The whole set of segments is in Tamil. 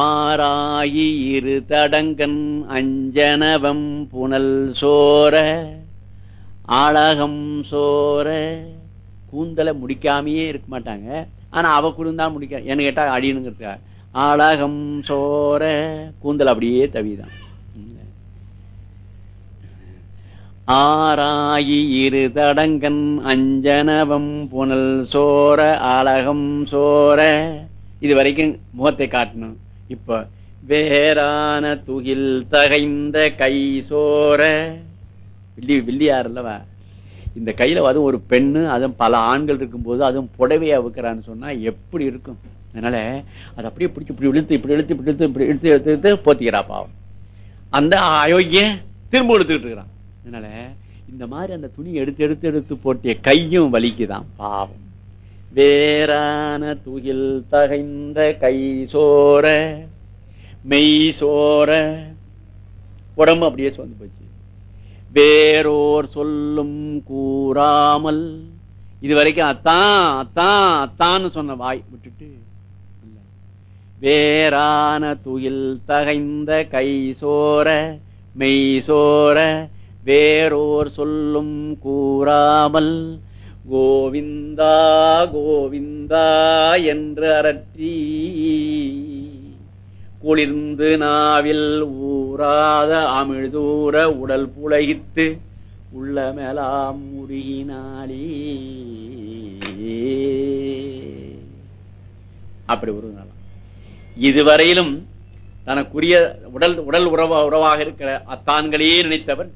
ஆராயி இரு தடங்கன் அஞ்சனவம் புனல் சோர அழகம் சோர. கூந்தலை முடிக்காமையே இருக்க மாட்டாங்க. ஆனா அவ குடுந்தா முடிக்க என்ன கேட்டா அடினுங்கிறதுக்கா அழகம் சோர கூந்தல் அப்படியே தவிதான். ஆராயி இரு தடங்கன் அஞ்சனவம் புனல் சோர அழகம் சோர. இது வரைக்கும் முகத்தை காட்டணும். இப்ப வேறான துகில் தகைந்த கை சோர வில்லி வில்லியார் அல்லவா? இந்த கையில அதுவும் ஒரு பெண்ணு அதுவும் பல ஆண்கள் இருக்கும்போது அதுவும் புடவையா வைக்கிறான்னு சொன்னா எப்படி இருக்கும்? அதனால அதை அப்படியே பிடிச்சி இப்படி இழுத்து இப்படி இழுத்து இப்படி இழுத்து இப்படி இழுத்து எடுத்து எடுத்து போத்திக்கிறா பாவம். அந்த அயோக்கிய திரும்ப எடுத்துக்கிட்டு இருக்கிறான். அதனால இந்த மாதிரி அந்த துணி எடுத்து எடுத்து எடுத்து போட்டிய கையும் வலிக்குதான் பாவம். வேறான துகில் தகைந்த கை சோர மெய் சோர. உடம்பு அப்படியே சொந்து போச்சு. வேறோர் சொல்லும் கூறாமல் இது வரைக்கும் அத்தான் அத்தான் அத்தான்னு சொன்ன வாய் விட்டுட்டு வேறான துயில் தகைந்த கை சோர மெய் சோர வேறோர் சொல்லும் கூறாமல் கோவிந்தா கோவிந்தா என்று அரற்றி. குளிர்ந்து நாவில் ஊராத அமிழ்தூர உடல் புலகித்து உள்ள மேலாம் முருகினாலே அப்படி ஒரு இதுவரையிலும் தனக்குரிய உடல் உடல் உறவா உறவாக இருக்கிற அத்தான்களையே நினைத்தவன்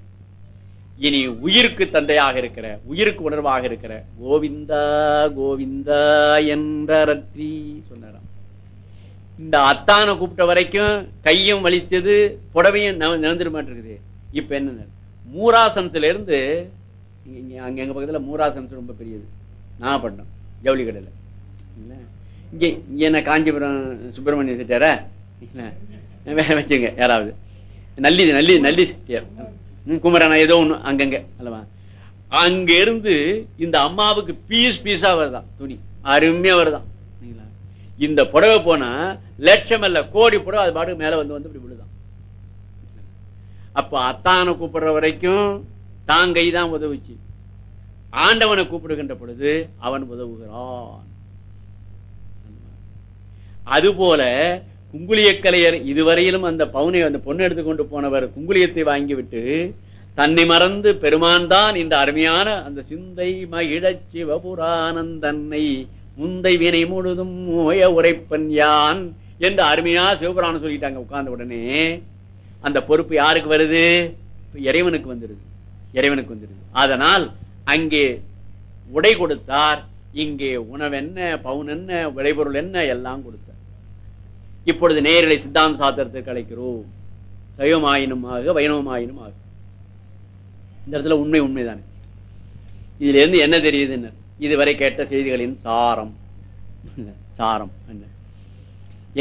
இனி உயிருக்கு தந்தையாக இருக்கிற உயிருக்கு உணர்வாக இருக்கிற கோவிந்தா கோவிந்தா என்றி சொன்னாராம். இந்த அத்தானை கூப்பிட்ட வரைக்கும் கையும் வலிச்சது புடவையும் நிறந்துட மாட்டிருக்குது. இப்ப என்ன மூராசனத்துல இருந்து அங்க எங்க பக்கத்துல மூராசனத்து ரொம்ப பெரியது. நாகப்பட்டினம் ஜவுளி கடையில இங்கே இங்க இங்க என்ன காஞ்சிபுரம் சுப்பிரமணிய செட்டியாரா வச்சுங்க யாராவது. நல்லி நல்லி நல்லி செட்டியார் குமரனா ஏதோ ஒண்ணு அங்கங்க அல்லவா? அங்க இருந்து இந்த அம்மாவுக்கு பீஸ் பீஸா வருதான் துணி. அருமையா வருதான் இந்த புடவை போனா லட்சம் அல்ல கோடி புடவை அது பாட்டுக்கு மேல வந்து வந்து இப்படி விழுதான். அப்ப அத்தானை கூப்பிடுற வரைக்கும் தான் கைதான் உதவுச்சு. ஆண்டவனை கூப்பிடுகின்ற பொழுது அவன் உதவுகிறான். அதுபோல குங்குளியக்கலையர் இதுவரையிலும் அந்த பவுனை அந்த பொண்ணு எடுத்துக்கொண்டு போனவர் குங்குளியத்தை வாங்கிவிட்டு தன்னை மறந்து பெருமான் தான் இந்த அருமையான அந்த சிந்தை மகிழச் சிவபுராணந்தன்னை முந்தை வினை முழுதும் ஓய உரைப்பன் யான் என்று அருமையா சிவபுராணம் சொல்லிட்டாங்க உட்கார்ந்த உடனே. அந்த பொறுப்பு யாருக்கு வருது? இறைவனுக்கு வந்துருது. இறைவனுக்கு வந்துருது. அதனால் அங்கே உடை கொடுத்தார். இங்கே உணவென்ன பவுன் என்ன விளைபொருள் என்ன எல்லாம் கொடுத்தார். இப்பொழுது நேரலை சித்தாந்த சாத்திரத்திற்கு அழைக்கிறோம் சைவமாயினுமாக வைணவமாயினும் ஆகும் இந்த இடத்துல உண்மை உண்மைதானே. இதுல இருந்து என்ன தெரியுதுன்னு? இதுவரை கேட்ட செய்திகளின் சாரம். சாரம். என்ன?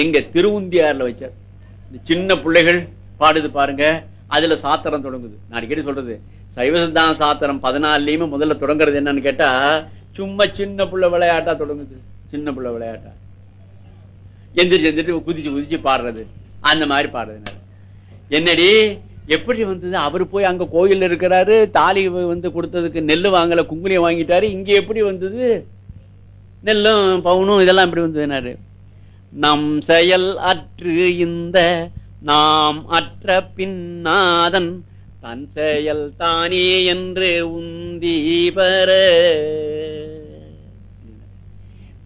எங்க திருவுந்தியார்ல வச்சார். இந்த சின்ன பிள்ளைகள் பாடுது பாருங்க அதுல சாத்திரம் தொடங்குது. நான் அடிக்கடி சொல்றது சைவ சித்தாந்த சாத்திரம் பதினாலுலயுமே முதல்ல தொடங்குறது என்னன்னு கேட்டா சும்மா சின்ன புள்ள விளையாட்டா தொடங்குது. சின்ன புள்ள விளையாட்டா. எந்திரிச்சு எந்திரிச்சு குதிச்சு குதிச்சு பாடுறது. அந்த மாதிரி பாடுறது என்னடி எப்படி வந்தது? அவர் போய் அங்க கோயில்ல இருக்கிறாரு தாலி வந்து கொடுத்ததுக்கு நெல்லு வாங்கல குங்குலியம் வாங்கிட்டாரு இங்க எப்படி வந்தது? நெல்லும் பவுனும் இதெல்லாம் எப்படி வந்ததுனாரு? நம் செயல் அற்று இந்த நாம் அற்ற பின்னாதன் தன் செயல் தானே என்று உந்தி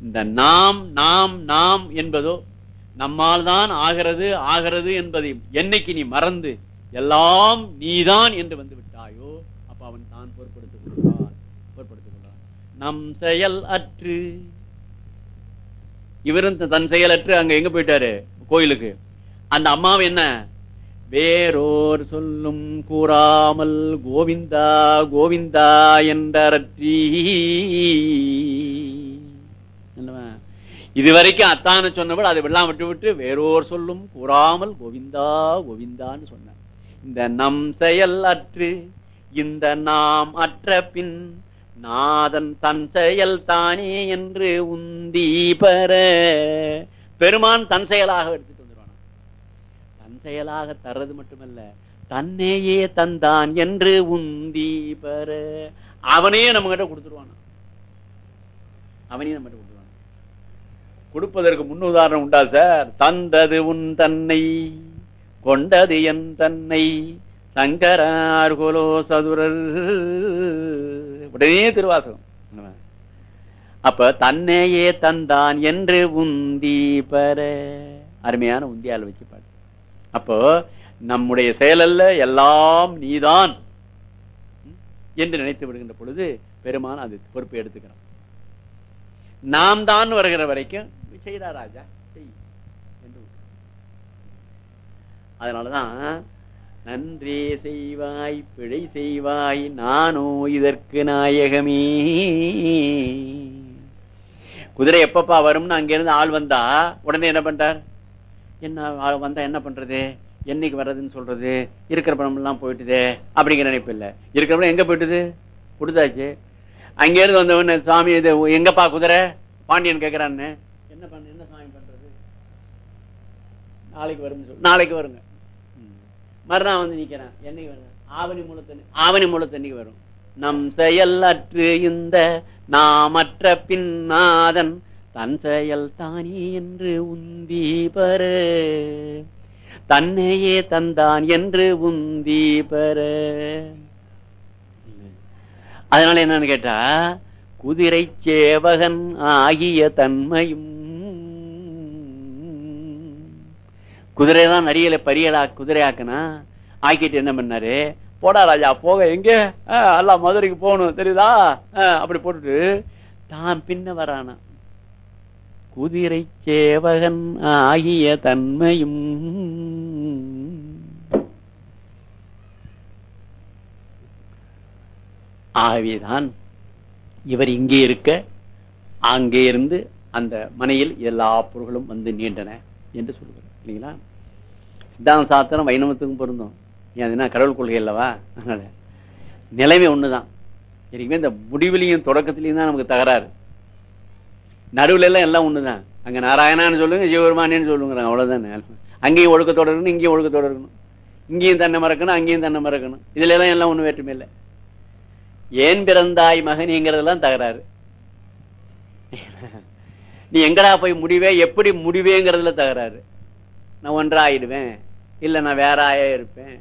இந்த நாம் நாம் நாம் என்பதோ நம்மால் தான் ஆகிறது ஆகிறது என்பதை என்னைக்கு நீ மறந்து எல்லாம் நீதான் என்று வந்து விட்டாயோ அப்ப அவன் தான் பொருட்படுத்திக் கொள்கிறான் பொருட்படுத்திக் கொள்கிறான் நம் செயல் அற்று. இவரும் தன் செயலற்று அங்க எங்க போயிட்டாரு? கோயிலுக்கு. அந்த அம்மாவை என்ன? வேறோர் சொல்லும் கூறாமல் கோவிந்தா கோவிந்தா என்றி இதுவரைக்கும் அத்தான சொன்னபடி அதை வெள்ளம் விட்டு விட்டு வேறோர் சொல்லும் கூறாமல் கோவிந்தா கோவிந்தான்னு சொன்ன இந்த நம் செயல் அற்று இந்த நாம் அற்ற பின் நாதன் தன் செயல் தானே என்று உந்தி பெற. பெருமான் தன் செயலாக எடுத்துட்டு தன் செயலாக தர்றது மட்டுமல்ல தன்னையே தந்தான் என்று உந்தி பெற. அவனையே நம்ம கிட்ட கொடுத்துருவான்? அவனையே நம்ம கிட்ட கொடுப்பதற்கு முன் உதாரணம் உண்டா சார்? தந்தது உன் தன்னை கொண்டது என் தன்னை சங்கரார்குலோ சதுரர். உடனே திருவாசகம். அப்ப தன்னையே தந்தான் என்று உந்தி பெற. அருமையான உந்தியால் வச்சு பாடு. அப்போ நம்முடைய செயலல்ல எல்லாம் நீதான் என்று நினைத்து விடுகின்ற பொழுது பெருமான் அது பொறுப்பை எடுத்துக்கிறான். நாம் தான் வருகிற வரைக்கும் செய்தா ராஜா செய் என்று அதனாலதான் நன்றே செய்வாய் பிழை செய்வாய் நானோ இதற்கு நாயகமே. குதிரை எப்பப்பா வரும்னு அங்கிருந்து ஆள் வந்தா உடனே என்ன பண்றார்? என்ன ஆள் வந்தா என்ன பண்றது? என்னைக்கு வர்றதுன்னு சொல்றது? இருக்கிற பணம் எல்லாம் போயிட்டுதே அப்படிங்கிற நினைப்பு இல்லை. இருக்கிற பணம் எங்க போயிட்டுது? கொடுத்தாச்சு. அங்கேருந்து வந்தவன சாமி இது எங்கப்பா குதிரை? பாண்டியன் கேட்கிறான்னு என்ன பண்ண என்ன சாமி பண்றது? நாளைக்கு வரும் நாளைக்கு வருங்க. மறுநாள் வந்து நிக்கிறேன். என்னைக்கு வருங்க? ஆவணி மூலத்தண்ணி ஆவணி மூலத்தண்ணிக்கு வரும். நம் செயல் அற்று இந்த நாமற்ற பின்னாதன் தன் செயல் தானே என்று உந்தி தன்னையே தந்தான் என்று உந்தி அதனால என்னன்னு கேட்டா குதிரை சேவகன் ஆகிய தன்மையும் குதிரை தான் நரியலை பரியலா குதிரை ஆக்குனா ஆக்கிட்டு என்ன பண்ணாரு? போடா ராஜா போக எங்க? அல்ல மதுரைக்கு போகணும் தெரியுதா? அப்படி போட்டுட்டு தான் பின்ன வரானா. குதிரை சேவகன் ஆகிய தன்மையும் ஆகவேதான் இவர் இங்கே இருக்க அங்கே இருந்து அந்த மனையில் எல்லா பொருள்களும் வந்து நீண்டன என்று சொல்லுவார் இல்லைங்களா? சித்தாந்த சாத்திரம் வைணவத்துக்கும் பொருந்தும். ஏன்னா கடவுள் கொள்கை அல்லவா? அதனால நிலைமை ஒண்ணுதான். எனக்குமே இந்த முடிவுலையும் தொடக்கத்திலையும் தான் நமக்கு தகராறு. நடுவுல எல்லாம் எல்லாம் ஒண்ணுதான். அங்க நாராயணான்னு சொல்லுங்க சிவபெருமானேன்னு சொல்லுங்கிறாங்க. அவ்வளவுதான். அங்கேயும் ஒழுக்கத்தோட இருக்கணும் இங்கேயும் ஒழுக்கத்தோட இருக்கணும். இங்கேயும் தன்னை மறக்கணும் அங்கேயும் தன்னை மறக்கணும். இதுல எல்லாம் எல்லாம் ஒண்ணு வேற்றுமை இல்லை. ஏன் பிறந்தாய் மகனிங்கிறதெல்லாம் தகராறு. நீ எங்கடா போய் முடிவே எப்படி முடிவேங்கிறதுல தகராறு. நான் ஒன்றாயிடுவேன். இல்ல நான் வேற ஆயா இருப்பேன்.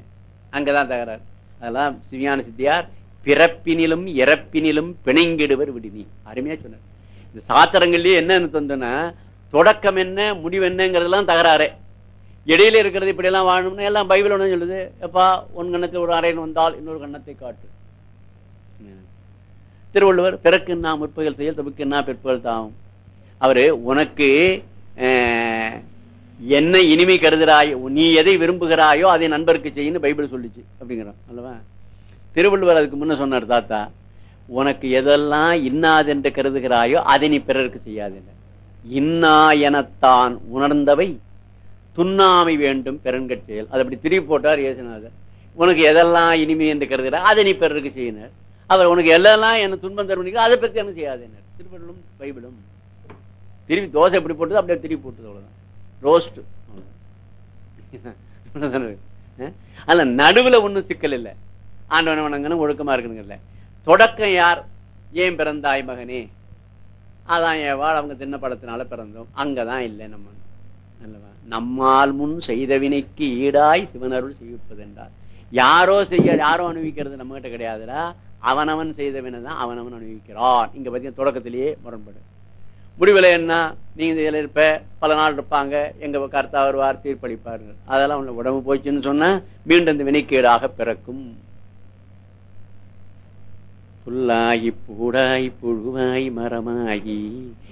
அங்கதான் தகராறு. அதெல்லாம் சிவியான சித்தியார் பிறப்பினிலும் இறப்பினிலும் பிணைங்கிடுவர் விடுவி அருமையா சொன்னார். இந்த சாத்திரங்கள்லயே என்னன்னு தந்தோன்னா தொடக்கம் என்ன முடிவு என்னங்கிறதெல்லாம் தகராறு. இடையில இருக்கிறது இப்படி எல்லாம் வாழணும்னு எல்லாம் பைபிள் ஒன்று சொல்லுது. எப்பா உன் கண்ணத்தில் ஒரு அறையில் வந்தால் இன்னொரு கண்ணத்தை காட்டு. திருவள்ளுவர் பிறக்கு நான் முற்பகல் செயல் தமக்கு என்ன பிற்பகல் தாவும்? அவரு உனக்கு என்ன இனிமை கருதுறாயோ நீ எதை விரும்புகிறாயோ அதை நண்பருக்கு செய்யணும் பைபிள் சொல்லிச்சு அப்படிங்கிறான் அல்லவா? திருவள்ளுவர் அதுக்கு முன்ன சொன்னார் தாத்தா உனக்கு எதெல்லாம் இன்னாதென்று கருதுகிறாயோ அதை நீ பிறருக்கு செய்யாது இன்னா எனத்தான் உணர்ந்தவை துண்ணாமை வேண்டும் பெருங்கட் செயல். அது அப்படி திருப்பி போட்டார் ஏசுநாதர் உனக்கு எதெல்லாம் இனிமை என்று கருதுகிறார் அதை நீ பிறருக்கு செய்யினர். அவர் உனக்கு எல்லாம் என்ன துன்பம் தருவீங்க அதை பற்றி என்ன செய்யாதேனர் திருவள்ளும் பைபிளும். திருப்பி தோசை எப்படி போட்டது அப்படியே திருப்பி போட்டது அவ்வளவுதான். ரோஸ்ட். அல்ல நடுவுல ஒண்ணும் சிக்கல் இல்லை. ஆண்டவன வணங்கணும் ஒழுக்கமா இருக்கணுங்கல்ல. தொடக்கம் யார்? ஏன் பிறந்தாய் மகனே? அதான் ஏவாள் அவங்க சின்ன படத்தினால பிறந்தோம். அங்கதான் இல்லை நம்ம. அல்லவா? நம்மால் முன் செய்த வினைக்கு ஈடாய் சிவனருள் செய்விப்பது என்றார். யாரோ செய்ய யாரோ அனுபவிக்கிறது நம்ம கிட்ட கிடையாதுடா. அவனவன் செய்த வினைதான் அவனவன் அனுபவிக்கிறான். இங்க பாத்தீங்கன்னா தொடக்கத்திலேயே முரண்படு. முடிவில் என்ன? நீங்க இதில் இருப்ப பல நாள் இருப்பாங்க. எங்க கர்த்தா வருவார் தீர்ப்பளிப்பார். அதெல்லாம் உங்களை உடம்பு போச்சுன்னு சொன்னா மீண்டும் இந்த வினைக்கேடாக பிறக்கும். புல்லாகி பூடாய் புழுவாய் மரமாகி.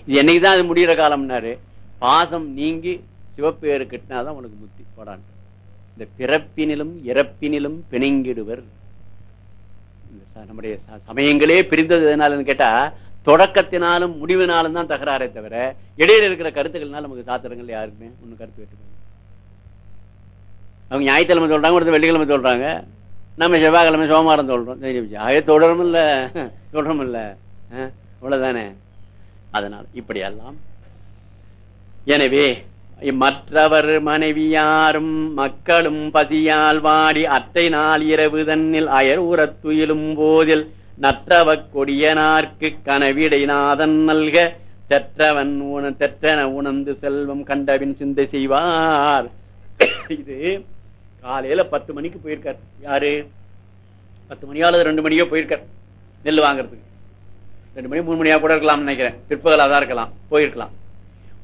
இது என்னைக்குதான் அது முடிகிற காலம்னாரு? பாசம் நீங்கி சிவப்பேறு கட்டினாதான் உனக்கு முத்தி போடான் இந்த பிறப்பினிலும் இறப்பினிலும் பிணைங்கிடுவர். நம்முடைய சமயங்களே பிரிந்தது எதனாலன்னு கேட்டா தொடக்கத்தினாலும் முடிவினாலும் தான் தகராறே தவிர இடையில இருக்கிற கருத்துக்கள்னால நமக்கு சாத்திரங்கள் யாருக்குமே ஒண்ணு கருத்து வேற்றுமை அவங்க ஞாயிற்றுக்கிழமை சொல்றாங்க ஒருத்தர் வெள்ளிக்கிழமை சொல்றாங்க. நம்ம செவ்வாய்க்கிழமை சோமாரம் சொல்றோம். தெரிஞ்சு ஆக தொடரும் இல்ல. தொடரும் இல்லை. அவ்வளவுதானே? அதனால் இப்படியெல்லாம். எனவே மற்றவர் மனைவியாரும் மக்களும் பசியால் வாடி அத்தை நாள் இரவு தன்னில் அயர் உரத்துயிலும் போதில் நற்றவக் கொடியனார்க்கு கனவிடை நாதன் நல்க தெற்றவன் உண தெற்றன உணர்ந்து செல்வம் கண்டவின் சிந்தை செய்வார். இது காலையில பத்து மணிக்கு போயிருக்கார். யாரு? பத்து மணியோ அல்லது ரெண்டு மணியோ போயிருக்கார். நெல் வாங்குறதுக்கு. ரெண்டு மணி மூணு மணியா கூட இருக்கலாம் நினைக்கிறேன். பிற்பகலா தான் இருக்கலாம். போயிருக்கலாம்.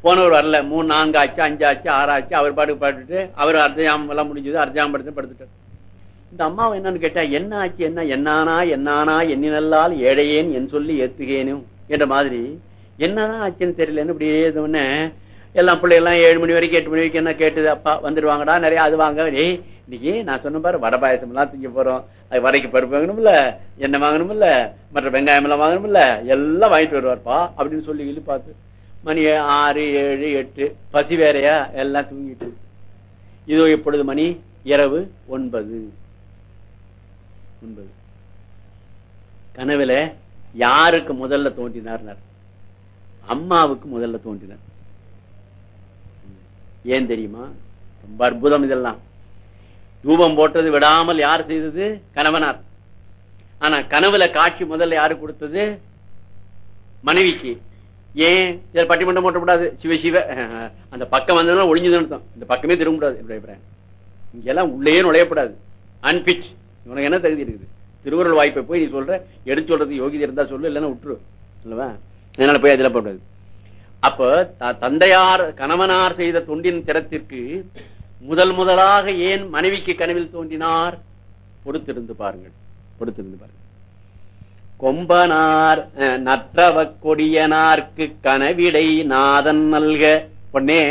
போனவர் வரல. மூணு நான்கு ஆச்சு அஞ்சு ஆச்சு ஆறு ஆச்சு. அவர் பாட்டுக்கு பாட்டுட்டு அவர் அர்த்தஜாமம் எல்லாம் முடிஞ்சது அர்த்தஜாமம் படுத்து படுத்துட்டார். இந்த அம்மாவை என்னன்னு கேட்டா என்ன ஆச்சு என்ன என்னானா என்னானா எண்ணினல்லால் ஏழையேன் என் சொல்லி ஏத்துகேனும் என்ற மாதிரி. என்னதான் ஆச்சுன்னு தெரியலன்னு இப்படி உடனே எல்லாம் பிள்ளைகள்லாம் ஏழு மணி வரைக்கும் எட்டு மணி வரைக்கும் என்ன கேட்டுது? அப்பா வந்துடுவாங்கடா நிறைய அது வாங்க. ஏய் இன்னைக்கு நான் சொன்ன பாரு வடை பாயசம் எல்லாம் திங்க போறோம். அது வடைக்கு பருப்பு வாங்கணும்ல எண்ணெய் வாங்கணும்ல மற்ற வெங்காயம் எல்லாம் வாங்கணும்ல எல்லாம் வாங்கிட்டு வருவார்ப்பா அப்படின்னு சொல்லி சொல்லி பார்த்து மணி ஆறு ஏழு எட்டு பசி வேறையா எல்லாம் தூங்கிட்டு. இதோ இப்பொழுது மணி இரவு ஒன்பது. ஒன்பது கனவுல யாருக்கு முதல்ல தோன்றினார் அம்மாவுக்கு முதல்ல தோன்றினார். ஏன் தெரியுமா? ரொம்ப அற்புதம் இதெல்லாம். தூபம் போட்டது விடாமல் யார் செய்தது? கணவனார். ஆனா கனவுல காட்சி முதல்ல யாரு கொடுத்தது? மனைவிக்கு. ஏன்? இதில் பட்டிமன்றம் போட்டக்கூடாது. சிவ சிவ. அந்த பக்கம் வந்ததுன்னா ஒளிஞ்சுதான் இந்த பக்கமே திரும்பக்கூடாது. இப்ராஹிம் இங்கெல்லாம் உள்ளே நுழையப்படாது அன்பிச் உனக்கு என்ன தகுதி இருக்குது? திருவுருள் வாய்ப்பை போய் நீ சொல்ற எடுத்து சொல்றது யோகிதை இருந்தா சொல்லு இல்லைன்னா விட்டுரு. இல்லவா? அதனால போய் அதில் போடுறது அப்ப தந்தையார் கணவனார் செய்த தொண்டின் திறத்திற்கு முதல் முதலாக ஏன் மனைவிக்கு கனவில் தோன்றினார்? பொறுத்திருந்து பாருங்கள். பொறுத்திருந்து பாருங்கள். கொம்பனார் நற்றவ கொடியனார்க்கு கனவிடை நாதன் நல்க. உடனே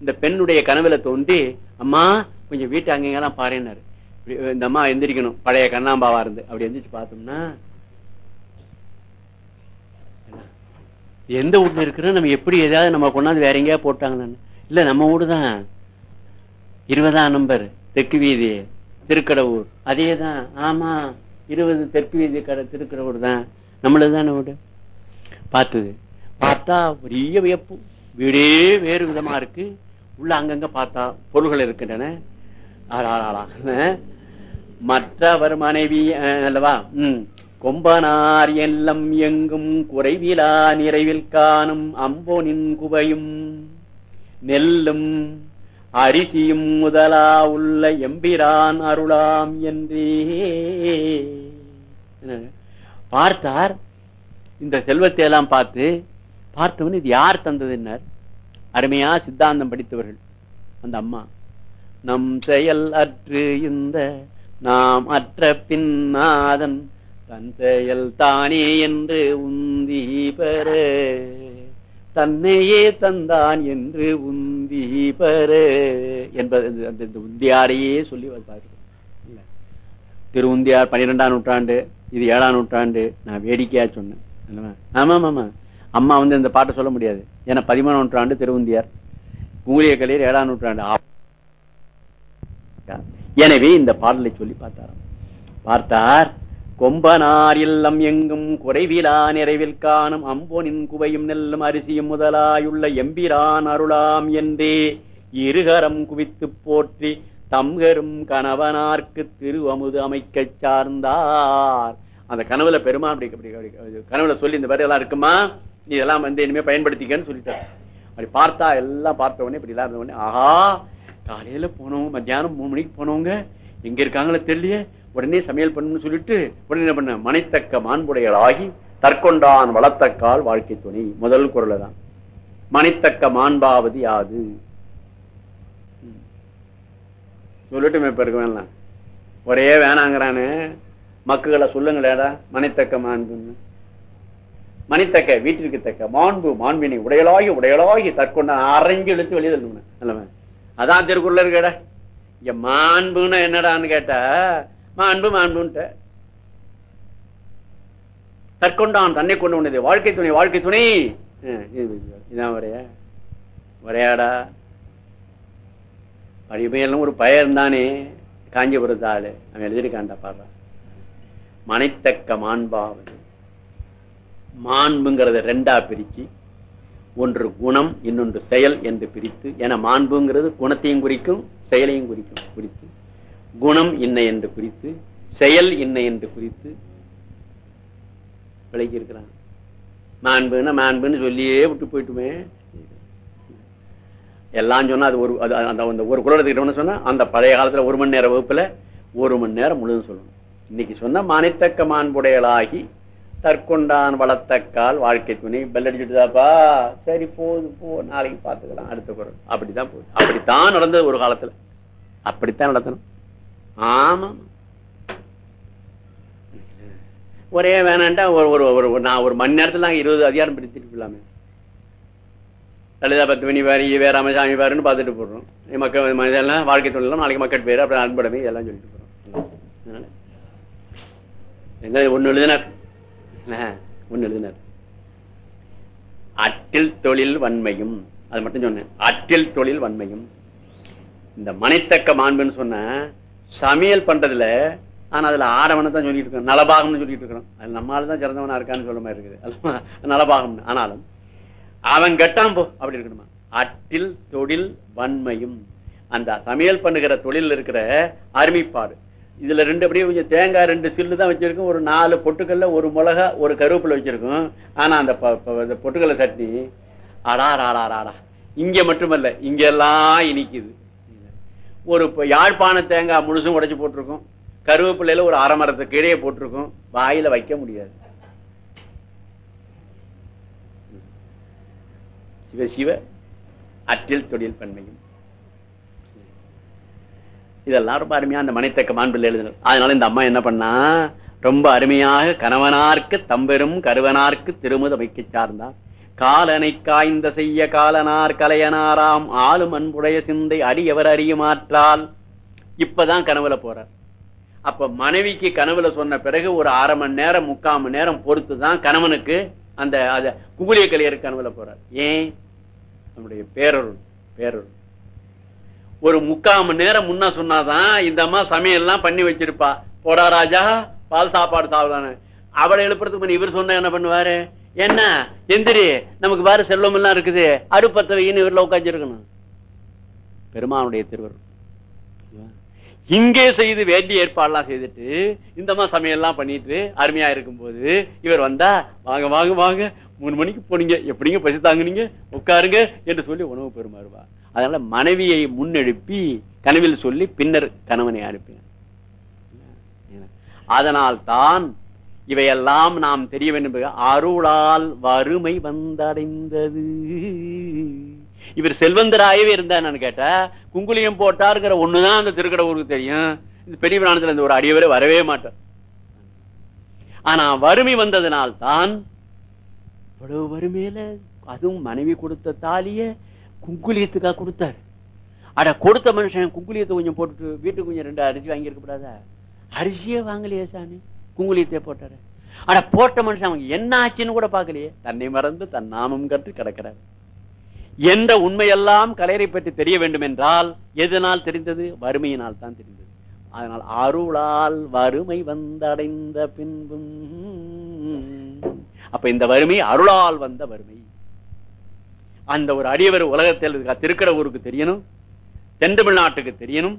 இந்த பெண்ணுடைய கனவுல தோன்றி அம்மா கொஞ்சம் வீட்டு அங்கெல்லாம் பாருன்னாரு. இந்த அம்மா எந்திரிக்கணும். பழைய கண்ணாம்பாவா இருந்து. அப்படி எந்திரிச்சு பார்த்தோம்னா எந்த வீட்டுல இருக்கிறோம்? நம்ம எப்படி ஏதாவது நம்ம கொண்டாந்து வேற எங்கேயா போட்டாங்கன்னு இல்ல நம்ம வீடு தான். இருபதாம் நம்பர் தெற்கு வீதி திருக்கடவுர். அதே தான். ஆமா இருபது தெற்கு வீதி கடை திருக்கடவுர் தான். நம்மளது தானே வீடு? பார்த்தது. பார்த்தா பெரிய வியப்பு. வீடே வேறு விதமா இருக்கு. உள்ள அங்கங்க பார்த்தா பொருள்கள் இருக்கின்றன. மற்றவர் மனைவி அல்லவா? உம் கொம்பனார் எல்லம் எங்கும் குறைவிலா நிறைவில் காணும் அம்போனின் குவையும். நெல்லும் அரிசியும் முதலா உள்ள எம்பிரான் அருளாம் என்றே. பார்த்தார். இந்த செல்வத்தை எல்லாம் பார்த்து பார்த்தவன் இது யார் தந்ததுன்னார் அருமையா சித்தாந்தம் படித்தவர்கள் அந்த அம்மா. நம் செயல் அற்று இந்த நாம் அற்ற பின்னாதன் தன் செயல் தானே என்று உந்தி பெற. தன்னையே தந்தான் என்று உந்தி பெற. என்பது அந்த உந்தியாரையே சொல்லி பார்க்கிறோம் திரு உந்தியார் பன்னிரெண்டாம் நூற்றாண்டு இது ஏழாம் நூற்றாண்டு நான் வேடிக்கையா சொன்னேன். ஆமா ஆமா அம்மா வந்து இந்த பாட்டை சொல்ல முடியாது. ஏன்னா பதிமூணாம் நூற்றாண்டு திருவுந்தியார் கூலிய கலையர் ஏழாம் நூற்றாண்டு. எனவே இந்த பாடலை சொல்லி பார்த்தாராம். பார்த்தார் கொம்பனார் இல்லம் எங்கும் குறைவிலா நிறைவில் காணும் அம்போனின் குவையும் நெல்லும் அரிசியும் முதலாயுள்ள எம்பிரான் அருளாம் என்றே இருகரம் குவித்து போற்றி தம்கரும் கணவனார்க்கு திரு அமுது அமைக்க சார்ந்தார். அந்த கனவுல பெருமா அப்படி கனவுல சொல்லி இந்த மாதிரி எல்லாம் இருக்குமா? நீ இதெல்லாம் வந்து இனிமே பயன்படுத்திக்கன்னு சொல்லிட்டார். அப்படி பார்த்தா எல்லாம் பார்த்த உடனே இப்படி எல்லாம் உடனே ஆஹா காலையில போனவங்க மத்தியானம் மூணு மணிக்கு போனவங்க எங்க இருக்காங்களோ தெரியலையே உடனே சமையல் பண்ணணும்னு சொல்லிட்டு உடனே என்ன பண்ண மனைத்தக்க மாண்புடையலாகி தற்கொண்டான் வளர்த்தக்கால் வாழ்க்கை துணை முதல் குரல தான் மனைத்தக்க மாண்பாவது யாது? சொல்லிட்டு இப்ப இருக்க வேணாம் ஒரே வேணாங்கிறானு. மக்களை சொல்லுங்களேடா மனைத்தக்க மாண்புன்னு. மணித்தக்க வீட்டிற்கு தக்க மாண்பு மாண்பினை உடையலாகி உடையலாகி தற்கொண்ட அரைஞ்சு இழுத்து வெளியே தள்ளுவேன். அதான் திருக்குறள் இருக்கட. இங்க மாண்புன்னு என்னடான்னு கேட்டா மாண்பு மாண்புன்ட்ட. தற்கொண்டான் தன்னை கொண்டு உன்னது வாழ்க்கை துணை வாழ்க்கை துணை. இதான் வரைய. வரையாடா. அடிமையெல்லாம் ஒரு பயன் தானே. காஞ்சிபுரத்து ஆளு. அவன் எழுதியிருக்கான்டா பாடுறான் மனைத்தக்க மாண்பாவது. மாண்புங்கிறத ரெண்டா பிரிச்சு ஒன்று குணம் இன்னொன்று செயல் என்று பிரித்து என மாண்புங்கிறது குணத்தையும் குறிக்கும் செயலையும் குறிக்கும் குறித்து. குணம் இன்ன என்று குறித்து செயல் இன்ன என்று குறித்து விளக்கி இருக்கிறான் மாண்புன்னா மாண்புன்னு சொல்லியே விட்டு போயிட்டுமே. எல்லாம் சொன்னா அது ஒரு அது அந்த ஒரு குரல் எடுத்துக்கிட்டோம்னு சொன்னா அந்த பழைய காலத்துல ஒரு மணி நேரம் வகுப்புல ஒரு மணி நேரம் முழுதும் சொல்லணும். இன்னைக்கு சொன்ன மானித்தக்க மாண்புடையலாகி தற்கொண்டான் வளர்த்தக்கால் வாழ்க்கை துணை. பெல் அடிச்சுட்டுதாப்பா. சரி போது போ நாளைக்கு பார்த்துக்கலாம் அடுத்த குரல். அப்படித்தான் போகுது. அப்படித்தான் நடந்தது ஒரு காலத்துல. அப்படித்தான் நடத்தணும். ஆமா. ஒரே வேணாண்டா ஒரு ஒரு ஒரு நான் ஒரு மணி நேரத்துல நாங்க இருபது அதிகாரம் பிடிச்சிருக்கலாமே லலிதா பத்து மணி வேறு வேற அமைச்சாமி வேறுன்னு பார்த்துட்டு போடுறோம். மக்கள் இதெல்லாம் வாழ்க்கை தொழிலாம் நாளைக்கு மக்கள் பேர் அப்புறம் அன்படமே இதெல்லாம் சொல்லிட்டு போறோம். அதனால என்ன ஒண்ணு எழுதினா எழுதினார். அட்டில் தொழில் வன்மையும் அது மட்டும் சொன்னேன். அட்டில் தொழில் வன்மையும். இந்த மனைத்தக்க மாண்புன்னு சொன்ன சமையல் பண்றதுல ஆனா அதுல ஆடவனை தான் சொல்லிட்டு இருக்கோம் நலபாகம்னு சொல்லிட்டு இருக்கிறோம். அது நம்மளால தான் சிறந்தவனா இருக்கான்னு சொல்ல மாதிரி இருக்குது. நலபாகம்னு. ஆனாலும் அவன் கெட்டான் போ அப்படி இருக்கணுமா? அட்டில் தொழில் வன்மையும். அந்த சமையல் பண்ணுகிற தொழில் இருக்கிற அருமைப்பாடு. இதுல ரெண்டு அப்படியே கொஞ்சம் தேங்காய் ரெண்டு சில்லு தான் வச்சிருக்கும். ஒரு நாலு பொட்டுக்கல்ல ஒரு மிளகா ஒரு கருவேப்பிலை வச்சிருக்கும். ஆனா அந்த ப- இந்த பொட்டுக்கல்ல சட்னி அடா ராடா ராடா இங்க மட்டுமல்ல இங்க எல்லாம் இனிக்குது. ஒரு யாழ்ப்பாண தேங்காய் முழுசும் உடைச்சு போட்டிருக்கும். கருவேப்பிள்ளையில ஒரு அரை மரத்து கீழே போட்டிருக்கும். வாயில வைக்க முடியாது. சிவ சிவ அற்றில் தொழில் பன்மையும். இதெல்லாம் ரொம்ப அருமையா அந்த மனைத்தக்க மாண்பில் எழுதினர் அதனால இந்த அம்மா என்ன பண்ணா ரொம்ப அருமையாக கணவனார்க்கு தம்பெரும் கருவனார்க்கு திருமுத வைக்கச் சார்ந்தார் காலனை காய்ந்த செய்ய காலனார் கலையனாராம் ஆளும் அன்புடைய சிந்தை அறியவர் அறியுமாற்றால். இப்பதான் கனவுல போறார். அப்ப மனைவிக்கு கனவுல சொன்ன பிறகு ஒரு அரை மணி நேரம் முக்கால் மணி நேரம் பொறுத்து தான் கணவனுக்கு அந்த அத குகுலிய கலையர் கனவுல போறார். ஏன்? நம்முடைய பேரருள் பேரருள். ஒரு முக்கால் மணி நேரம் முன்ன சொன்னாதான் இந்த அம்மா சமையல்லாம் பண்ணி வச்சிருப்பா. போடா ராஜா பால் சாப்பாடு சாப்பிடான்னு அவளை எழுப்புறதுக்கு இவர் சொன்ன என்ன பண்ணுவாரு? என்ன? எந்திரி நமக்கு வேற செல்வம் எல்லாம் இருக்குது. அடுப்பத்த வையின்னு இவர்ல உட்காந்துருக்கணும் பெருமானுடைய திருவர் இங்கே செய்து வேண்டிய ஏற்பாடுலாம் செய்துட்டு இந்த மாதிரி சமையல்லாம் பண்ணிட்டு அருமையா இருக்கும் போது இவர் வந்தா வாங்க வாங்க வாங்க மூணு மணிக்கு போனீங்க. எப்படிங்க பசி தாங்குனீங்க? உட்காருங்க என்று சொல்லி உணவு பெருமாறுவா அதனால மனைவியை முன்னெழுப்பி கனவில் சொல்லி பின்னர் கணவனை அனுப்பினார். அதனால் தான் இவையெல்லாம் நாம் தெரிய வேண்டும். அருளால் வறுமை வந்தடைந்தது. இவர் செல்வந்தராயவே இருந்தா நான் கேட்டா. குங்குலியம் போட்டாருங்கிற ஒண்ணுதான் அந்த திருக்கடவுருக்கு தெரியும். இந்த பெரிய பிராணத்துல இந்த ஒரு அடியவரை வரவே மாட்டார். ஆனா வறுமை வந்ததனால் தான் அவ்வளவு வறுமையில அதுவும் மனைவி கொடுத்த தாலிய குங்குலியத்துக்காக கொடுத்தாரு. அட கொடுத்த மனுஷன் குங்குலியத்தை கொஞ்சம் போட்டுட்டு வீட்டுக்கு கொஞ்சம் ரெண்டு அரிசி வாங்கியிருக்க கூடாதா அரிசியே வாங்கலையே சாமி. குங்குலியத்தை போட்டாரு. ஆனா போட்ட மனுஷன் அவங்க என்ன ஆச்சுன்னு கூட பாக்கலையே தன்னை மறந்து தன் நாமம் கற்று கிடக்கிறார். என்ற உண்மையெல்லாம் கலையரை பற்றி தெரிய வேண்டும் என்றால் எதனால் தெரிந்தது? வறுமையினால் தான் தெரிந்தது. அதனால் அருளால் வறுமை வந்தடைந்த பின்பும் அப்ப இந்த வறுமை அருளால் வந்த வறுமை. அந்த ஒரு அடியவர் உலகத்தில் திருக்கிற ஊருக்கு தெரியணும். தென் தமிழ்நாட்டுக்கு தெரியணும்.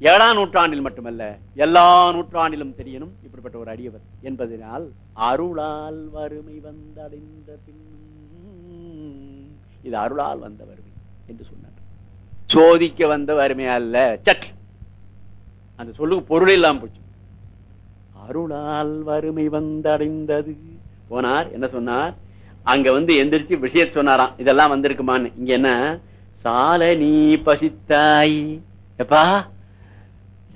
ஏழாம் நூற்றாண்டில் மட்டுமல்ல எல்லா நூற்றாண்டிலும் தெரியணும். இப்படிப்பட்ட ஒரு அடியவர் என்பதனால் அருளால் வறுமை வந்தடைந்த பின்னும் இது அருளால் வந்த வறுமை என்று சொன்னார். சோதிக்க வந்த வறுமை அல்ல சட். அந்த சொல்லுக்கு பொருள் இல்லாம போச்சு. அருளால் வறுமை வந்தடைந்தது. போனார் என்ன சொன்னார்? அங்க வந்து எந்திரிச்சு விஷய சொன்னாராம். இதெல்லாம் வந்திருக்குமான்னு. இங்க என்ன? சால நீ பசித்தாய். எப்பா?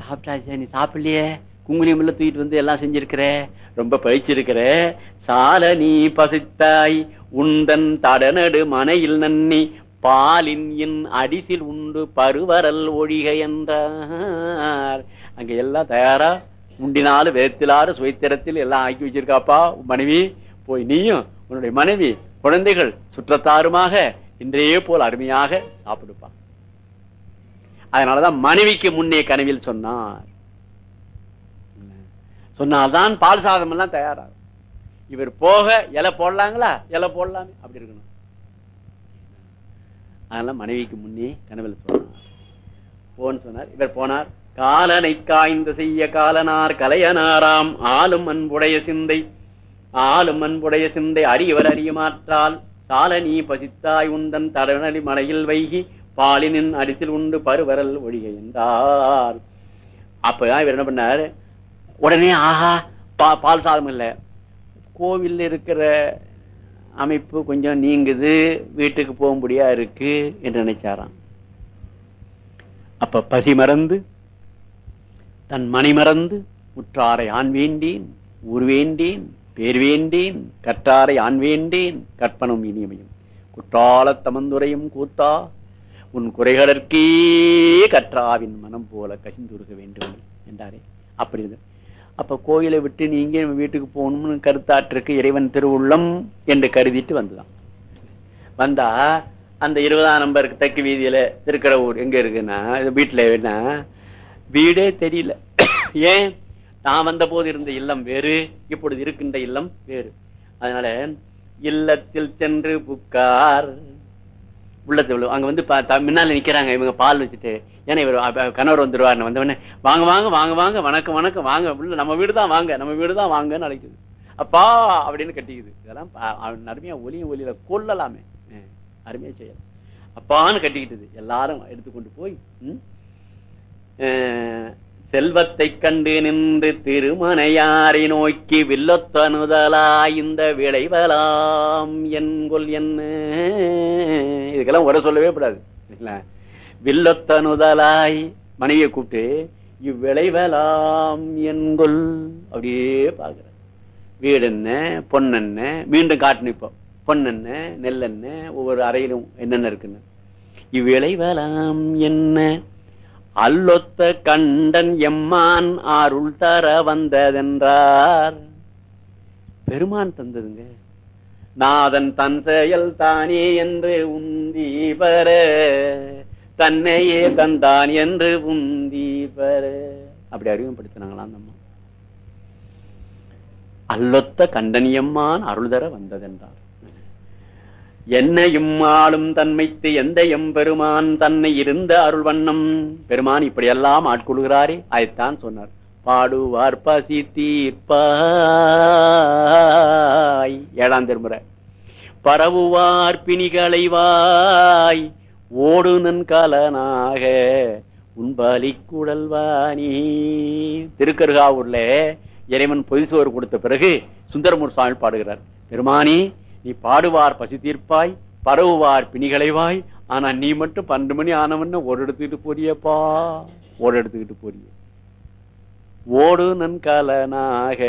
சாப்பிட்டாச்சா நீ சாப்பிடலையே? குங்குலியம் எல்லாம் தூக்கிட்டு வந்து எல்லாம் செஞ்சிருக்கிற? ரொம்ப பழிச்சிருக்கிற? சால நீ பசித்தாய். உந்தன் தடநடு மனையில் நன்னி. பாலின் என் அடிசில் உண்டு பருவரல் ஒழிக என்றார். அங்க எல்லாம் தயாரா? முண்டினாலு வேத்திலாறு சுவைத்திரத்தில் எல்லாம் ஆக்கி வச்சிருக்காப்பா உன் மனைவி. போய் நீயும் உன்னுடைய மனைவி குழந்தைகள் சுற்றத்தாருமாக இன்றையே போல் அருமையாக சாப்பிடுப்பா. அதனாலதான் மனைவிக்கு முன்னே கனவில் சொன்னார். சொன்னால்தான் பால் சாதம் எல்லாம் தயாராகும். இவர் போக இலை போடலாங்களா? இலை போடலாமே. அப்படி இருக்கணும். அதெல்லாம் மனைவிக்கு முன்னே கனவில் சொன்னார். போன்னு சொன்னார். இவர் போனார். காலனை காய்ந்து செய்ய காலனார் கலையனாராம். ஆளும் அன்புடைய சிந்தை ஆளும் அன்புடைய சிந்தை அறியவர் அறியமாற்றால் சால நீ பசித்தாய் உந்தன் தரநலி மலையில் வைகி பாலினின் அரிசில் உண்டு பருவரல் ஒழிக என்றார். அப்பதான் இவர் என்ன பண்ணார்? உடனே ஆஹா பா பால் சாதம் இல்ல. கோவில் இருக்கிற அமைப்பு கொஞ்சம் நீங்குது வீட்டுக்கு போக முடியா இருக்கு என்று நினைச்சாராம். அப்ப பசி மறந்து தன் மணி மறந்து உற்றாரை ஆண் வேண்டேன் ஊர் வேண்டேன் பேர் வேண்டேன் கற்றாரை ஆண் வேண்டேன் கற்பனும் இனிமையும். குற்றாலத் தமந்துரையும் கூத்தா உன் குறைகளற்கே கற்றாவின் மனம் போல கசிந்துருக வேண்டும் என்றாரே. அப்படி அப்ப கோயிலை விட்டு நீங்க வீட்டுக்கு போகணும்னு கருத்தாற்றுக்கு இறைவன் திருவுள்ளம் என்று கருதிட்டு வந்துதான் வந்தா அந்த இருபதாம் நம்பருக்கு தெற்கு வீதியில இருக்கிற ஊர் எங்க இருக்குன்னா வீட்டுல என்ன வீடே தெரியல. ஏன்? நான் வந்த போது இருந்த இல்லம் வேறு இப்பொழுது இருக்கின்ற இல்லம் வேறு. அதனால இல்லத்தில் சென்று புக்கார். உள்ளத்தை அங்க வந்து பா- முன்னால நிக்கிறாங்க இவங்க பால் வச்சுட்டு. ஏன்னா இவர் கணவர் வந்துருவார் வந்தவொடனே வாங்க வாங்க வாங்க வாங்க வணக்கம் வணக்கம் வாங்க உள்ள நம்ம வீடு தான் வாங்க நம்ம வீடு தான் வாங்கன்னு அழைக்குது. அப்பா அப்படின்னு கட்டிக்குது. இதெல்லாம் பா- அருமையா ஒலியும் ஒலியில கொல்லலாமே அருமையா செய்யலாம். அப்பான்னு கட்டிக்கிட்டது. எல்லாரும் எடுத்துக்கொண்டு போய் உம் செல்வத்தை கண்டு நின்று திருமணையாரை நோக்கி வில்லொத்தனுதலா இந்த விளைவலாம் என்கொள் என்ன? இதுக்கெல்லாம் உரை சொல்லவே கூடாது. இல்லைங்களா? வில்லொத்தனுதலாய் மனைவியை கூப்பிட்டு இவ்விளைவலாம் என்கொள் அப்படியே பாக்குற வீடு என்ன? பொண்ணென்ன மீண்டும் காட்டணும் இப்போ பொண்ணென்ன நெல்லென்ன ஒவ்வொரு அறையிலும் என்னென்ன இருக்குன்னு. இவ்விளைவலாம் என்ன? அல்லொத்த கண்டன் எம்மான் அருள் தர வந்ததென்றார். பெருமான் தந்ததுங்க. நாதன் தன் செயல் தானே என்று உந்தி பெற தன்னையே தந்தான் என்று உந்தி பெற அப்படி அறிமுகப்படுத்தினாங்களா அந்த அம்மா. அல்லொத்த கண்டனியம்மான் அருள் தர வந்ததென்றார். என்னையும் ஆளும் தன்மைத்து எந்த எம்பெருமான் தன்னை இருந்த அருள் வண்ணம். பெருமான் இப்படியெல்லாம் ஆட்கொள்கிறாரே அதைத்தான் சொன்னார். பாடுவார் பசி தீர்ப்பாய். ஏழாம் திருமுறை. பரவுவார் பிணிகளைவாய். ஓடு நன்கலனாக உன்பலி குடல்வாணி திருக்கருகாவூர்ல இறைவன் பொய் சோறு கொடுத்த பிறகு சுந்தரமூர் சுவாமி பாடுகிறார். பெருமானி நீ பாடுவார் பசி தீர்ப்பாய் பரவுவார் பிணிகளைவாய் ஆனா நீ மட்டும் பன்னெண்டு மணி ஆனவன்னு ஒரு எடுத்துக்கிட்டு போறியப்பா. ஒரு எடுத்துக்கிட்டு போறிய. ஓடு நன்கலனாக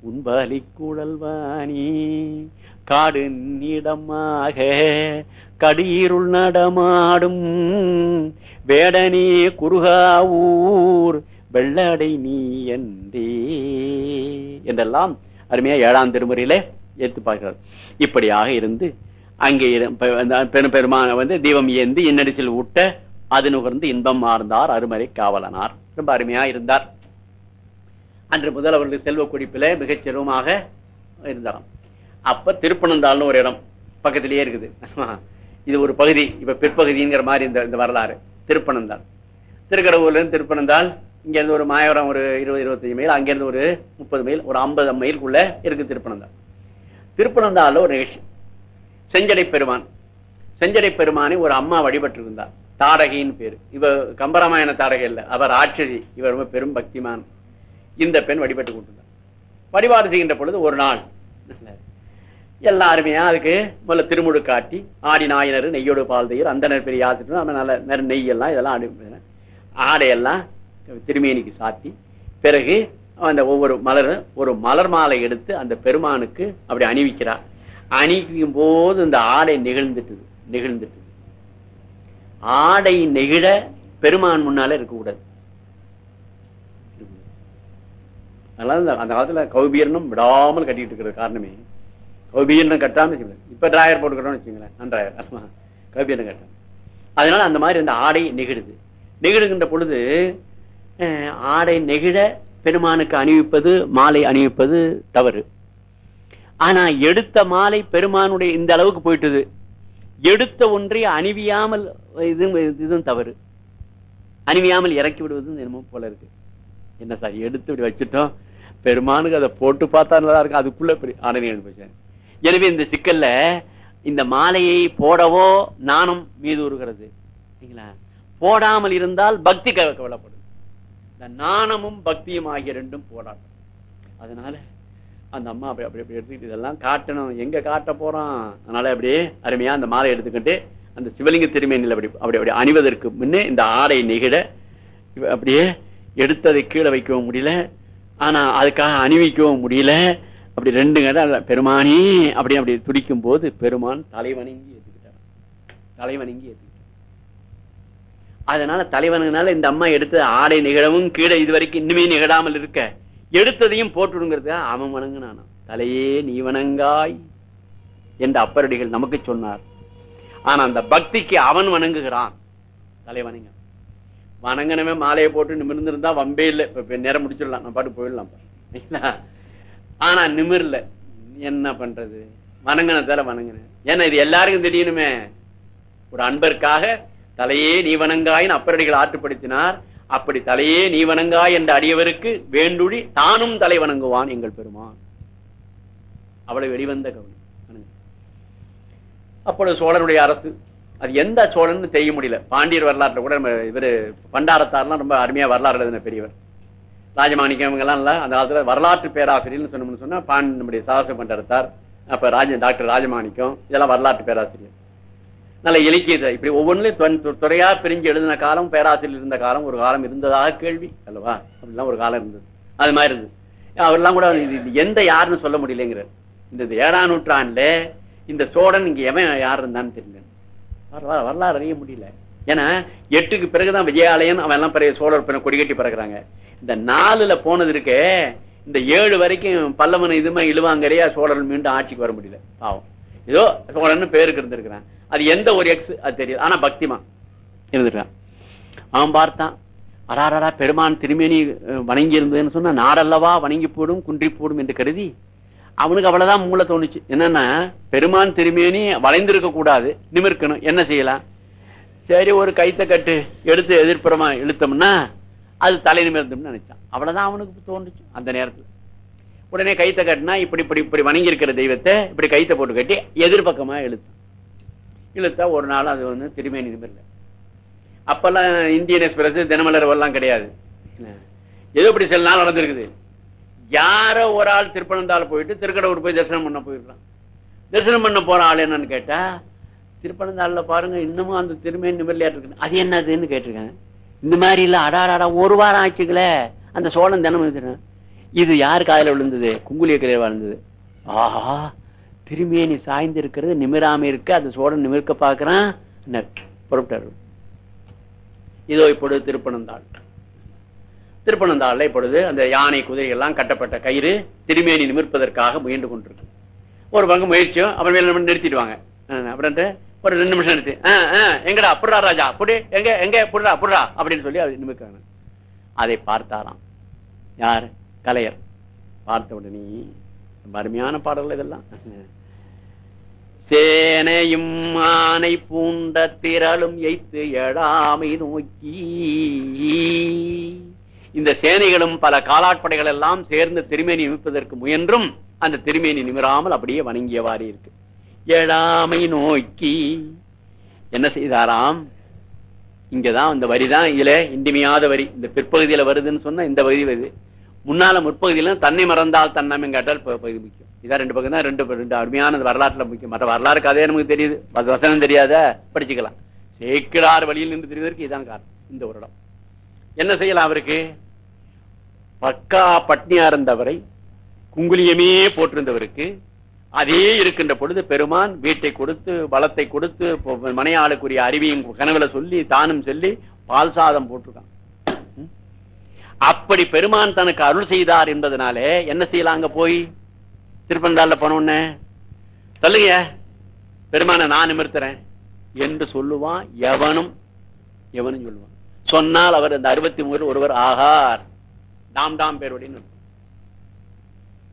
உன்பலி குழல்வாணி காடு நீடமாக கடியிருள் நடமாடும் வேடனே ஊர் வெள்ளடை நீ என்றே. என்றெல்லாம் அருமையா ஏழாம் திருமுறையிலே ஏத்து பார்க்கிறார். இப்படியாக இருந்து அங்கே இரு- பெ- பெருமான வந்து தீபம் ஏந்தி இன்னடிச்சில் ஊட்ட அது நுகர்ந்து இன்பம் ஆர்ந்தார் அருமறை காவலனார். ரொம்ப அருமையா இருந்தார். அன்று முதல் அவருடைய செல்வ குடிப்பில மிகச் சிரமமாக இருந்தாராம். அப்ப திருப்பனந்தாள்னு ஒரு இடம் பக்கத்திலேயே இருக்குது. இது ஒரு பகுதி இப்ப பிற்பகுதிங்கிற மாதிரி இந்த இந்த வரலாறு. திருப்பனந்தாள். திருக்கடவுர்ல இருந்து திருப்பனந்தாள் இங்கிருந்து ஒரு மாயவரம் ஒரு இருபது இருபத்தஞ்சு மைல் அங்கிருந்து ஒரு முப்பது மைல் ஒரு ஐம்பது மைலுக்குள்ள இருக்கு திருப்பனந்தாள். திருப்பனந்தால ஒரு நிகழ்ச்சி. செஞ்சடை பெருமான். செஞ்சடை பெருமானை ஒரு அம்மா வழிபட்டு இருந்தார் தாரகையின் பேர். இவ கம்பராமாயண தாரகை இல்ல. அவர் ஆட்சி இவர் ரொம்ப பெரும் பக்திமான். இந்த பெண் வழிபட்டு கொண்டிருந்தார். வழிபாடு செய்கின்ற பொழுது ஒரு நாள் எல்லாருமே அதுக்கு முதல்ல திருமுழு காட்டி ஆடி நாயினர் நெய்யோடு பால் தயிர் அந்த பெரிய ஆசிட்டு நம்ம நல்ல நெய் எல்லாம் இதெல்லாம் ஆடி ஆடையெல்லாம் திருமேனிக்கு சாத்தி பிறகு அந்த ஒவ்வொரு மலர் ஒரு மலர் மாலை எடுத்து அந்த பெருமானுக்கு அப்படி அணிவிக்கிறார். அணிவிக்கும் போது இந்த ஆடை நிகழ்ந்துட்டுது நிகழ்ந்துட்டு ஆடை நெகிழ பெருமான் முன்னால இருக்கக்கூடாது. அதனால அந்த காலத்துல கௌபீரனும் விடாமல் கட்டிட்டு இருக்கிற காரணமே கௌபீரனும் கட்டாம இப்ப டிராயர் போட்டுக்கிறோம்னு வச்சுங்களேன் நன்றாயர் கௌபீரன் கட்டாம. அதனால அந்த மாதிரி அந்த ஆடை நெகிழுது. நெகிழுகின்ற பொழுது அஹ், ஆடை நெகிழ பெருமானுக்கு அணிவிப்பது மாலை அணிவிப்பது தவறு. ஆனா எடுத்த மாலை பெருமானுடைய இந்த அளவுக்கு போயிட்டுது. எடுத்த ஒன்றை அணிவியாமல் இதுவும் தவறு. அணிவியாமல் இறக்கி விடுவது என்னமோ போல இருக்கு. என்ன சார் எடுத்து இப்படி வச்சுட்டோம்? பெருமானுக்கு அதை போட்டு பார்த்தா நல்லா இருக்கும் அதுக்குள்ள இப்படி போச்சேன் எனவே இந்த சிக்கல்ல இந்த மாலையை போடவோ நானும் மீது உருகிறது. சரிங்களா போடாமல் இருந்தால் பக்தி கவலைப்படும். இந்த நாணமும் பக்தியும் ஆகிய ரெண்டும் போராட்டம். அதனால அந்த அம்மா அப்படி அப்படி அப்படி எடுத்துக்கிட்டு இதெல்லாம் காட்டணும். எங்க காட்ட போறோம்? அதனால அப்படியே அருமையா அந்த மாலை எடுத்துக்கிட்டு அந்த சிவலிங்க திருமேனில் அப்படி அப்படி அப்படி அணிவதற்கு முன்னே இந்த ஆடை நிகழ அப்படியே எடுத்ததை கீழே வைக்கவும் முடியல. ஆனா அதுக்காக அணிவிக்கவும் முடியல. அப்படி ரெண்டு பெருமானி அப்படி அப்படி துடிக்கும் போது பெருமான் தலைவணங்கி ஏத்துக்கிட்டார். தலைவணங்கி ஏத்துக்கிட்டார். அதனால தலைவனுனால இந்த அம்மா எடுத்த ஆடை நிகழவும் கீழே இது வரைக்கும் இன்னுமே நிகழாமல் இருக்க எடுத்ததையும் போட்டுடுங்கிறது அவன் வணங்குனானா? தலையே நீ வணங்காய் என்று அப்பரடிகள் நமக்கு சொன்னார். ஆனா அந்த பக்திக்கு அவன் வணங்குகிறான். தலை வணங்க வணங்கனவே மாலையை போட்டு நிமிர்ந்திருந்தா வம்பே இல்லை. இப்ப நேரம் முடிச்சிடலாம். நம்ம பாட்டு போயிடலாம் ஆனா நிமிர்ல. என்ன பண்றது? வணங்கினதால வணங்கினேன். ஏன்னா இது எல்லாருக்கும் தெரியணுமே. ஒரு அன்பருக்காக தலையே நீ வணங்காயின் அப்பரடிகள் ஆற்றுப்படுத்தினார். அப்படி தலையே நீ வணங்காய் என்ற அடியவருக்கு வேண்டுழி தானும் தலை வணங்குவான் எங்கள் பெருமான். அவளை வெளிவந்த கவனி அப்பொழுது சோழனுடைய அரசு அது எந்த சோழன் தெரிய முடியல. பாண்டியர் வரலாற்று கூட நம்ம இவரு பண்டாரத்தார்லாம் ரொம்ப அருமையா வரலாறு எழுதின பெரியவர். ராஜமாணிக்கம் இவங்க எல்லாம் இல்ல. அந்த காலத்துல வரலாற்று பேராசிரியர்னு சொன்னோம்னு சொன்னா பாண்டி நம்முடைய சாகச பண்டாரத்தார் அப்ப ராஜ டாக்டர் ராஜமாணிக்கம் இதெல்லாம் வரலாற்று பேராசிரியர். நல்ல இலக்கியத்தை இப்படி ஒவ்வொன்றிலையும் துறையா பிரிஞ்சு எழுதின காலம் பேராசிரியர் இருந்த காலம் ஒரு காலம் இருந்ததாக கேள்வி அல்லவா? அப்படிலாம் ஒரு காலம் இருந்தது. அது மாதிரி இருந்தது. அவர்லாம் கூட இது எந்த யாருன்னு சொல்ல முடியலங்கிறார் இந்த இது ஏழாம் நூற்றாண்டுல இந்த சோழன் இங்க எவன் யார் இருந்தான்னு தெரியல வரலாறு அறிய முடியல. ஏன்னா எட்டுக்கு பிறகுதான் விஜயாலயன் அவன் எல்லாம் பிறகு சோழர் பின்ன கொடிகட்டி பிறகுறாங்க இந்த நாலுல போனது இருக்கே இந்த ஏழு வரைக்கும் பல்லவன் இதுமே இழுவாங்கறையா சோழர் மீண்டும் ஆட்சிக்கு வர முடியல. பாவம். ஏதோ சோழன் பேருக்கு இருந்திருக்கிறான். அது எந்த ஒரு எக்ஸ் அது தெரியாது. ஆனா பக்திமா இருந்துட்டான். அவன் பார்த்தான் அடாரடா பெருமான் திருமேனி வணங்கி இருந்ததுன்னு சொன்னா நாடல்லவா வணங்கி போடும் குன்றி போடும் என்று கருதி அவனுக்கு அவ்வளவுதான் மூளை தோணுச்சு. என்னன்னா பெருமான் திருமேனி வளைந்திருக்க கூடாது நிமிர்க்கணும். என்ன செய்யலாம்? சரி ஒரு கைத்த கட்டு எடுத்து எதிர்ப்புறமா இழுத்தோம்னா அது தலை நிமிர்ந்தோம்னு நினைச்சான். அவ்வளவுதான் அவனுக்கு தோணுச்சு அந்த நேரத்துல. உடனே கைத்த கட்டினா இப்படி இப்படி இப்படி வணங்கி இருக்கிற தெய்வத்தை இப்படி கைத்த போட்டு கட்டி எதிர்பக்கமா இழுத்தான். இழுத்தா ஒரு நாள் அது வந்து திரும்பி நிமிர்ல அப்பெல்லாம் இந்தியன் எக்ஸ்பிரஸ் தினமலர் எல்லாம் கிடையாது. ஏதோ இப்படி சில நாள் நடந்திருக்குது. யாரோ ஒரு ஆள் திருப்பனந்தால போயிட்டு திருக்கடவுர் போய் தரிசனம் பண்ண போயிருக்கான் தரிசனம் பண்ண போற ஆள் என்னன்னு கேட்டா திருப்பனந்தாள்ல பாருங்க இன்னமும் அந்த திருமேனி நிமிர்லையா இருக்கு. அது என்னதுன்னு கேட்டிருக்காங்க. இந்த மாதிரி இல்ல அடாடாடா ஒரு வாரம் ஆச்சுங்களே அந்த சோழன் தினம் இது யார் காதுல விழுந்தது? குங்குலிய கிளைய வாழ்ந்தது. ஆஹா திருமேனி சாய்ந்து இருக்கிறது நிமிராம இருக்கு அந்த சோழன் நிமிர்க்க பாக்குறான் புறப்பட்டாரு இதோ இப்பொழுது திருப்பனந்தாள். திருப்பனந்தாள்ல இப்பொழுது அந்த யானை குதிரை எல்லாம் கட்டப்பட்ட கயிறு திருமேனி நிமிர்ப்பதற்காக முயன்று கொண்டிருக்கு ஒரு பங்கு முயற்சியும் அப்புறம் நிறுத்திடுவாங்க. அஹ் அப்புறம் ஒரு ரெண்டு நிமிஷம் நிறுத்தி. எங்கடா? புடுறா ராஜா புடி எங்க எங்க? புடுறா புடுறா அப்படின்னு சொல்லி அதை நிமிக்கிறாங்க அதை பார்த்தாராம். யார்? கலையர். பார்த்த உடனே ரொம்ப அருமையான பாடல்கள் இதெல்லாம். சேனையும் ஆனை பூண்ட திரளும் எய்த்து எழாமை நோக்கி. இந்த சேனைகளும் பல காலாட்படைகள் எல்லாம் சேர்ந்து திருமேனி நிமிப்பதற்கு முயன்றும் அந்த திருமேனி நிமிராமல் அப்படியே வணங்கியவாறு இருக்கு. எழாமை நோக்கி. என்ன செய்தாராம்? இங்கதான் இந்த வரிதான் இதுல இன்றிமையாத வரி. இந்த பிற்பகுதியில வருதுன்னு சொன்னா இந்த வரி வருது. முன்னால முற்பகுதியில தன்னை மறந்தால் தன்னமே கேட்டால் பகுதி முக்கியம். இதான் ரெண்டு பக்கம் தான் ரெண்டு ரெண்டு அருமையான வரலாற்றுல முக்கியம். மற்ற வரலாறு கதையே நமக்கு தெரியுது. வசனம் தெரியாத படிச்சுக்கலாம். சேக்கிடார் வழியில் நின்று தெரிவதற்கு இதான் காரணம். இந்த ஒரு இடம். என்ன செய்யலாம் அவருக்கு? பக்கா பட்னியா இருந்தவரை குங்குலியமே போட்டிருந்தவருக்கு அதே இருக்கின்ற பொழுது பெருமான் வீட்டை கொடுத்து பலத்தை கொடுத்து மனையாளுக்குரிய அறிவியும் கனவுல சொல்லி தானும் சொல்லி பால் சாதம் போட்டிருக்கான். அப்படி பெருமான் தனக்கு அருள் செய்தார் என்பதனாலே என்ன செய்யலாம் அங்க போய்? திருப்பந்தால போன சொல்லுங்க பெருமானை நான் நிமிர்த்துறேன். என்று சொல்லுவான் எவனும் எவனும் சொல்லுவான். சொன்னால் அவர் அந்த அறுபத்தி மூணு ஒருவர் ஆகார். டாம் டாம் பேருடைய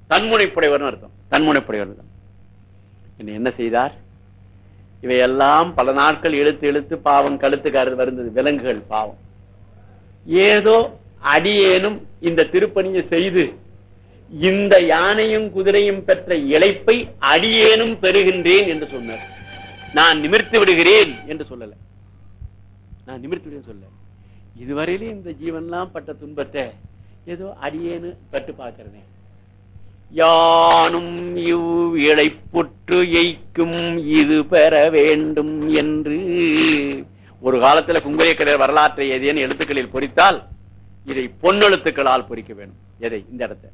தன்முனைப்புடையவர் அர்த்தம். தன்முனைப்புடையவர் என்ன செய்தார்? இவையெல்லாம் பல நாட்கள் இழுத்து இழுத்து பாவம் கழுத்துக்காரர் வருந்தது விலங்குகள் பாவம். ஏதோ அடியேனும் இந்த திருப்பணியை செய்து இந்த யானையும் குதிரையும் பெற்ற இழைப்பை அடியேனும் பெறுகின்றேன் என்று சொன்னார். நான் நிமிர்த்து விடுகிறேன் என்று சொல்லல. நான் நிமிர்த்து விடுகிறேன் சொல்ல இதுவரையிலும் இந்த ஜீவன்லாம் பட்ட துன்பத்தை ஏதோ அடியேன்னு பட்டு பார்க்கிறேன். யானும் இவ் இழைப்புற்று எய்க்கும் இது பெற வேண்டும் என்று. ஒரு காலத்துல குங்குயக்கடர் வரலாற்றை ஏதேன்னு எழுத்துக்களில் பொறித்தால் இதை பொன்னெழுத்துக்களால் பொறிக்க வேண்டும். எதை? இந்த இடத்தை.